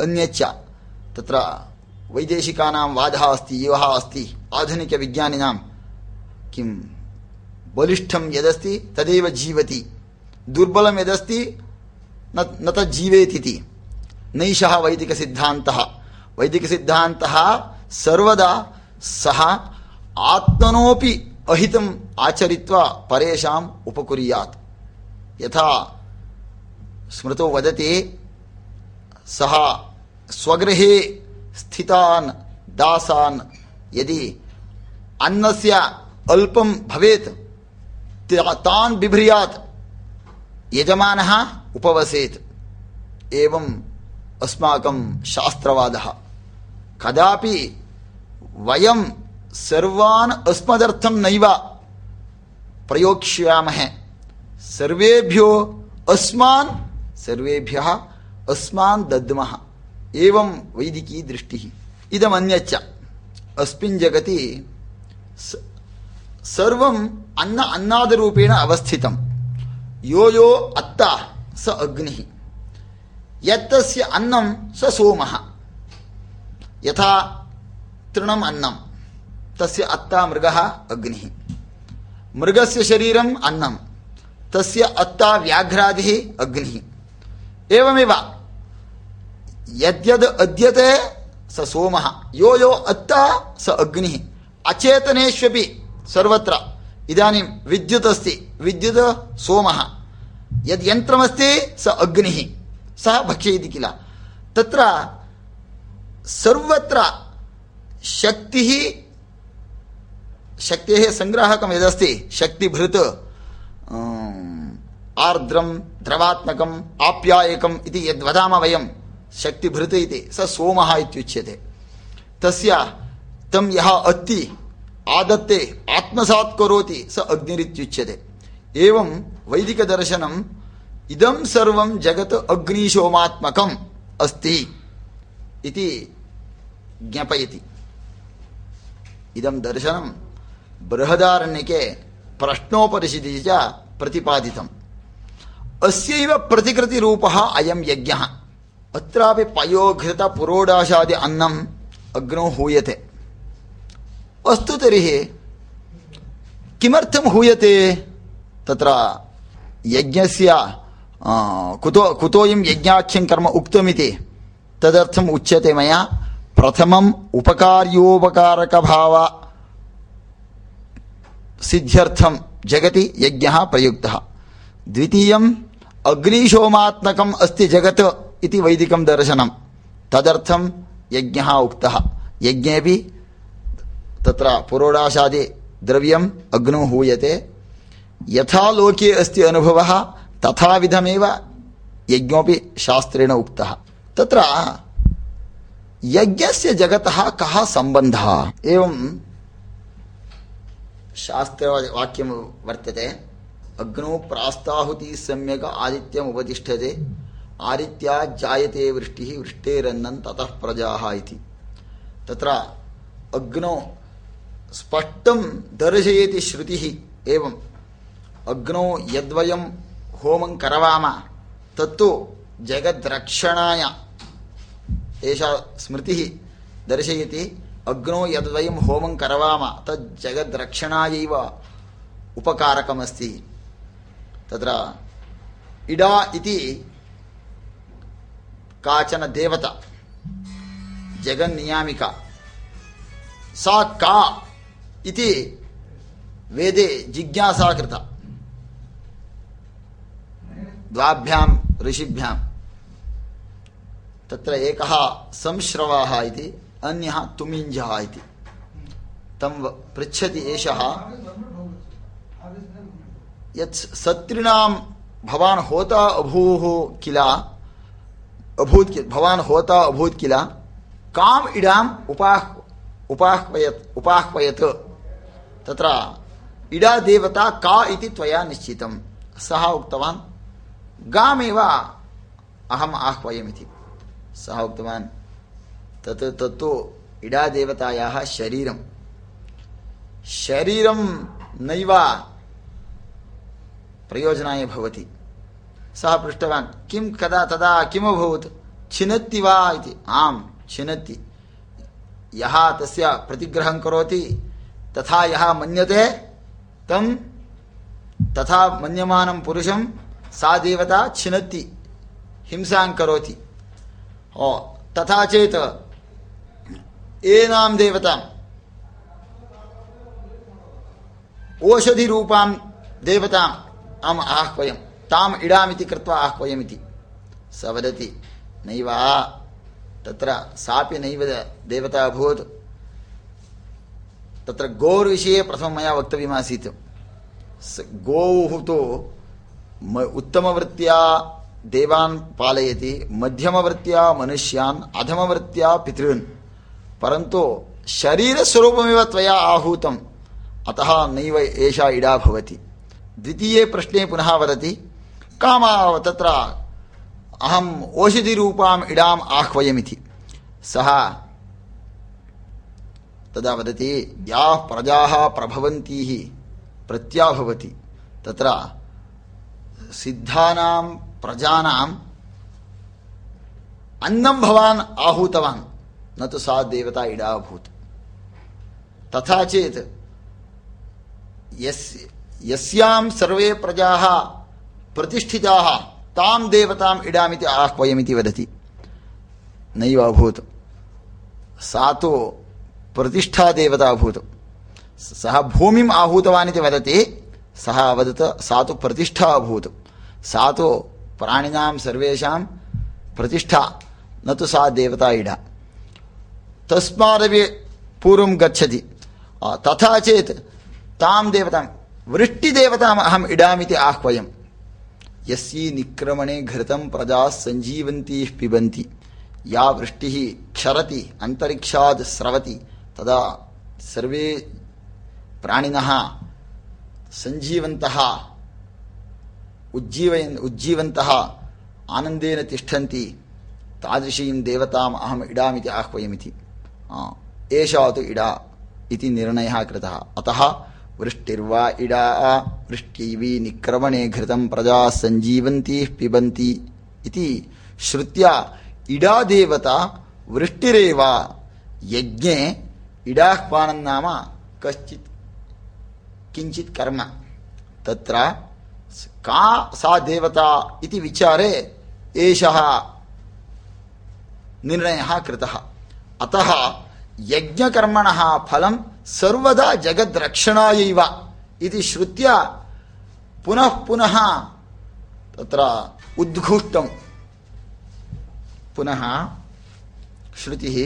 अन्यच्च तत्र वैदेशिकानां वादः अस्ति युवः अस्ति आधुनिकविज्ञानिनां किं बलिष्ठं यदस्ति तदेव जीवति दुर्बलं यदस्ति न न तज्जीवेत् इति नैषः वैदिकसिद्धान्तः वैदिकसिद्धान्तः सर्वदा सः आत्मनोऽपि अहितम् आचरित्वा परेषाम् उपकुर्यात् यथा स्मृतो वदति सः स्वगृहे स्थितान् दासान्। यदि अन्नस्य अल्पं भवेत् तान् बिभ्रियात्, यजमानः उपवसेत्। एवम् अस्माकं शास्त्रवादः। कदापि वयं सर्वान् अस्मदर्थं नैव प्रयोक्ष्यामहे। सर्वेभ्यो अस्मान्, सर्वेभ्यः अस्मान् दद्मः। एवं वैदिकी दृष्टिः। इदमन्यच्च। अस्मिन् जगति सर्वम् अन्न अन्नादरूपेण अवस्थितं यो यो अत्ता स अग्निः। यत्तस्य अन्नं स सोमः। यथा तृणम् अन्नं तस्य अत्ता मृगः अग्निः। मृगस्य शरीरम् अन्नं तस्य अत्ता व्याघ्रादिः अग्निः। एवमेव यद्यद् अद्यते स सोमः यो यो अत्ता स अग्निः अचेतनेष्वपि सर्वत्र इदानीं विद्युत् अस्ति विद्युत् सोमः यद् यन्त्रमस्ति स अग्निः सः भक्षयति किल तत्र सर्वत्र शक्तिः शक्तेः सङ्ग्राहकं यदस्ति शक्तिभृत् आर्द्रं द्रवात्मकम् आप्यायकम् इति यद्वदामः वयं शक्तिभृत् इति, स सोमः इत्युच्यते। तस्य तं यः अत्ति आदत्ते, आत्मसात् करोति, स अग्निरित्युच्यते। एवं वैदिकदर्शनम्, इदं सर्वं जगत् अग्निशोमात्मकम् अस्ति इति ज्ञापयति। इदं दर्शनं बृहदारण्यके प्रश्नोपनिषदि च प्रतिपादितम्। अस्यैव प्रतिकृतिरूपः अयं यज्ञः। अत्रापि पयोघृतपुरोडाशादि अन्नम् अग्नौ हूयते। अस्तु तर्हि किमर्थं हूयते? तत्र यज्ञस्य कुतो, कुतोऽयं यज्ञाख्यं कर्म उक्तमिति तदर्थम् उच्यते मया। प्रथमम् उपकार्योपकारकभाव सिद्ध्यर्थं जगति यज्ञः प्रयुक्तः। द्वितीयम् अग्निशोमात्मकम् अस्ति जगत्। इति वैदिकं दर्शनं तदर्थं यज्ञः उक्तः। यज्ञेऽपि तत्र पुरोडाशादि द्रव्यम् अग्नौ हूयते। यथा लोके अस्ति अनुभवः, तथाविधमेव यज्ञोऽपि शास्त्रेण उक्तः। तत्र यज्ञस्य जगतः कः सम्बन्धः? एवं शास्त्रवाक्यं वर्तते। अग्नौ प्रास्ताहुतिः सम्यक् आदित्यम् उपतिष्ठते। आदित्या जायते वृष्टिः वृष्टेरन्नं ततः प्रजाः इति तत्र अग्नौ स्पष्टं दर्शयति श्रुतिः एवम् अग्नौ यद्वयं होमं करवाम तत्तु जगद्रक्षणाय एषा स्मृतिः दर्शयति अग्नौ यद्वयं होमं करवाम तत् जगद्रक्षणायैव उपकारकमस्ति तत्र इडा इति काचन देवता। जगन्नियामिका सा का इति वेदे जिज्ञासा कृता। द्वाभ्यां, ऋषिभ्यां। तत्र एकः संश्रवः इति, अन्यः तुमिञ्जः इति। तं पृच्छति एषः, यत् सत्रिणां भवान् होता अभूः किल? अभूत् किल, भवान् होता अभूत् किल? काम् इडाम् उपाह् उपाह्वयत् उपाह्वयत्। तत्र इडा देवता का इति त्वया निश्चितं सः उक्तवान्, गामेव अहम् आह्वयमिति। सः उक्तवान्, तत्, तत्तु इडा देवतायाः शरीरं शरीरं नैव प्रयोजनाय भवति। सः पृष्टवान्। किं कदा तदा किमभूत् छिनत्ति वा इति। आम्, छिनत्ति। यः तस्य प्रतिग्रहं करोति, तथा यः मन्यते, तं तथा मन्यमानं पुरुषं, सा देवता छिनत्ति, हिंसां करोति। ओ, तथा चेत्, एनां देवताम् ओषधिरूपां देवताम् अहम् आह्वयं ताम् इडामिति कृत्वा आह्वयमिति स वदति, नैव तत्र सापि नैव देवता अभूत्। तत्र गोर्विषये प्रथमं मया वक्तव्यमासीत्। गोः तु उत्तमवृत्त्या देवान् पालयति, मध्यमवृत्त्या मनुष्यान्, अधमवृत्त्या पितॄन्। परन्तु शरीरस्वरूपमिव त्वया आहूतम्। अतः नैव एषा इडा भवति। द्वितीये प्रश्ने पुनः वदति कामा तत्र अहम् ओषधिरूपाम् इडाम् आह्वयमिति। सः तदा वदति, याः प्रजाः प्रभवन्तीः, प्रत्याभवति। तत्र सिद्धानां प्रजानाम्, अन्नं भवान् आहूतवान्। न तु सा देवता इडा अभूत्। तथा चेत्, यस् यस्यां सर्वे प्रजाः प्रतिष्ठिताः, तां देवताम् इडामिति आह्वयमिति वदति। नैव अभूत्। सा तु प्रतिष्ठा देवता अभूत्। सः भूमिम् आहूतवान् इति वदति, सः अवदत् सा तु प्रतिष्ठा अभूत्। सा तु प्राणिनां सर्वेषां प्रतिष्ठा, न तु सा देवता इडा। तस्मादपि पूर्वं गच्छति। तथा चेत्, तां देवतां, वृष्टिदेवताम् अहम् इडामिति आह्वयम्। यस्यै निक्रमणे घृतं प्रजाः सञ्जीवन्तीः पिबन्ति या वृष्टिः क्षरति अन्तरिक्षात् स्रवति तदा सर्वे प्राणिनः सञ्जीवन्तः उज्जीवयन् उज्जीवन्तः आनन्देन तिष्ठन्ति तादृशीं देवताम् अहम् इडामिति आह्वयमिति एषा तु इडा इति निर्णयः कृतः अतः वृष्टिर्वा इडा वृष्ट्यैवी निक्रमणे घृतं प्रजा सञ्जीवन्तीः पिबन्ति इति श्रुत्या इडा देवता वृष्टिरेव यज्ञे इडाह्वानं नाम कश्चित् किञ्चित् कर्म तत्र का सा देवता इति विचारे एषः निर्णयः कृतः अतः यज्ञकर्मणः फलं सर्वदा जगद्रक्षणायैव इति श्रुत्या पुनः पुनः तत्र उद्घुष्टं पुनः श्रुतिः